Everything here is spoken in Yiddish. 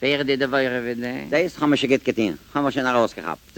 Wer die de Weure wird, ne? Das haben קטין. schon gut getan. Haben